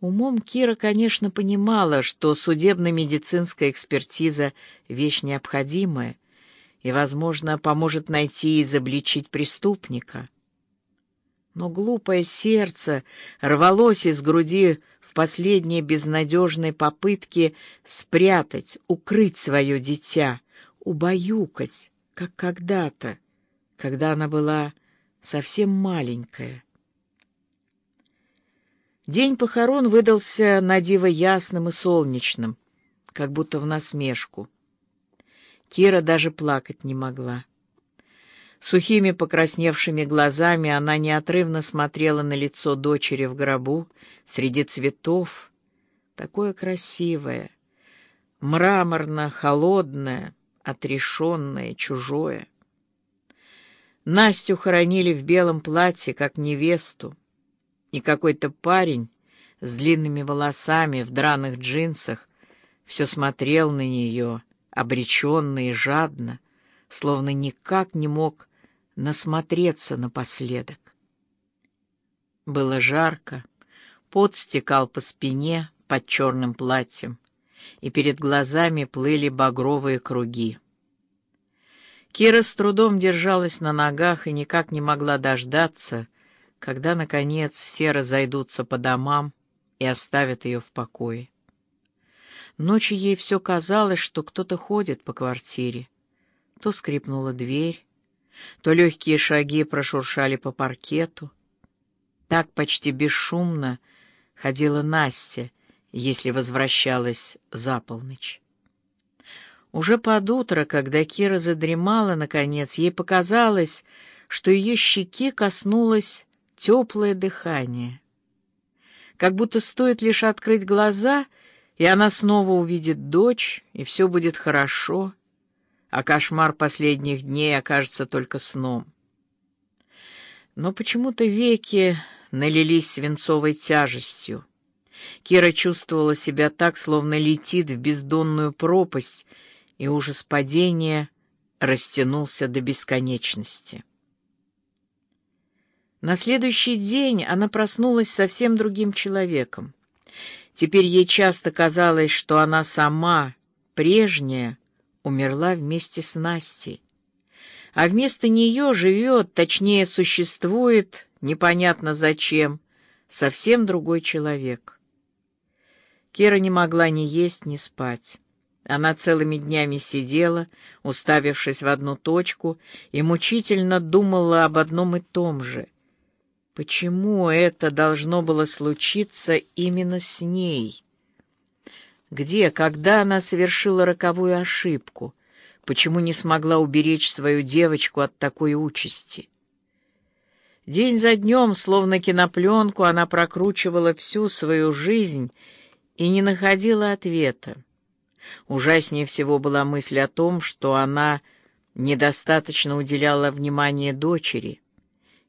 Умом Кира, конечно, понимала, что судебно-медицинская экспертиза — вещь необходимая и, возможно, поможет найти и изобличить преступника. Но глупое сердце рвалось из груди в последней безнадежной попытке спрятать, укрыть свое дитя, убаюкать, как когда-то, когда она была совсем маленькая. День похорон выдался на диво ясным и солнечным, как будто в насмешку. Кира даже плакать не могла. Сухими покрасневшими глазами она неотрывно смотрела на лицо дочери в гробу среди цветов, такое красивое, мраморно-холодное, отрешенное, чужое. Настю хоронили в белом платье, как невесту, и какой-то парень с длинными волосами в драных джинсах все смотрел на нее, обреченно и жадно, словно никак не мог насмотреться напоследок. Было жарко, пот стекал по спине под черным платьем, и перед глазами плыли багровые круги. Кира с трудом держалась на ногах и никак не могла дождаться, когда, наконец, все разойдутся по домам и оставят ее в покое. Ночью ей все казалось, что кто-то ходит по квартире. То скрипнула дверь, то легкие шаги прошуршали по паркету. Так почти бесшумно ходила Настя, если возвращалась за полночь. Уже под утро, когда Кира задремала, наконец, ей показалось, что ее щеки коснулось теплое дыхание. Как будто стоит лишь открыть глаза, и она снова увидит дочь, и все будет хорошо, а кошмар последних дней окажется только сном. Но почему-то веки налились свинцовой тяжестью. Кира чувствовала себя так, словно летит в бездонную пропасть, и ужас падения растянулся до бесконечности. На следующий день она проснулась совсем другим человеком. Теперь ей часто казалось, что она сама, прежняя, умерла вместе с Настей. А вместо нее живет, точнее, существует, непонятно зачем, совсем другой человек. Кира не могла ни есть, ни спать. Она целыми днями сидела, уставившись в одну точку, и мучительно думала об одном и том же — Почему это должно было случиться именно с ней? Где, когда она совершила роковую ошибку? Почему не смогла уберечь свою девочку от такой участи? День за днем, словно кинопленку, она прокручивала всю свою жизнь и не находила ответа. Ужаснее всего была мысль о том, что она недостаточно уделяла внимания дочери —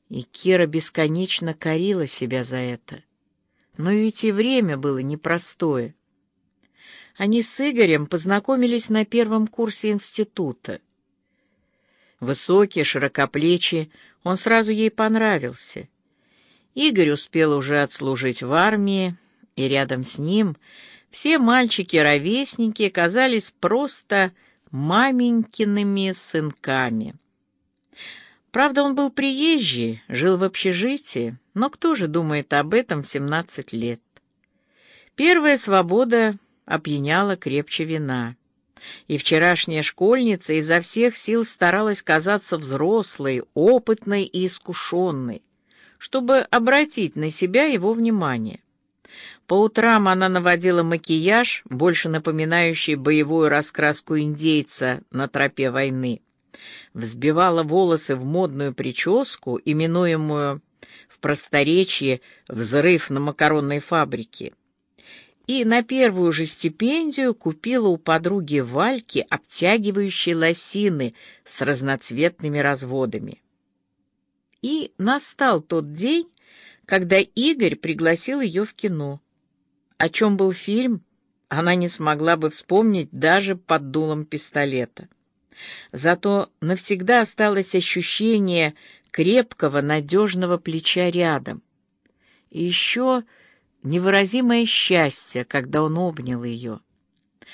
и Кира бесконечно корила себя за это. Но ведь и время было непростое. Они с Игорем познакомились на первом курсе института. Высокий, широкоплечий, он сразу ей понравился. Игорь успел уже отслужить в армии, и рядом с ним все мальчики-ровесники казались просто маменькиными сынками. Правда, он был приезжий, жил в общежитии, но кто же думает об этом в 17 лет? Первая свобода опьяняла крепче вина. И вчерашняя школьница изо всех сил старалась казаться взрослой, опытной и искушенной, чтобы обратить на себя его внимание. По утрам она наводила макияж, больше напоминающий боевую раскраску индейца на тропе войны взбивала волосы в модную прическу, именуемую в просторечии «взрыв на макаронной фабрике», и на первую же стипендию купила у подруги Вальки обтягивающие лосины с разноцветными разводами. И настал тот день, когда Игорь пригласил ее в кино. О чем был фильм, она не смогла бы вспомнить даже под дулом пистолета. Зато навсегда осталось ощущение крепкого, надежного плеча рядом. И еще невыразимое счастье, когда он обнял ее.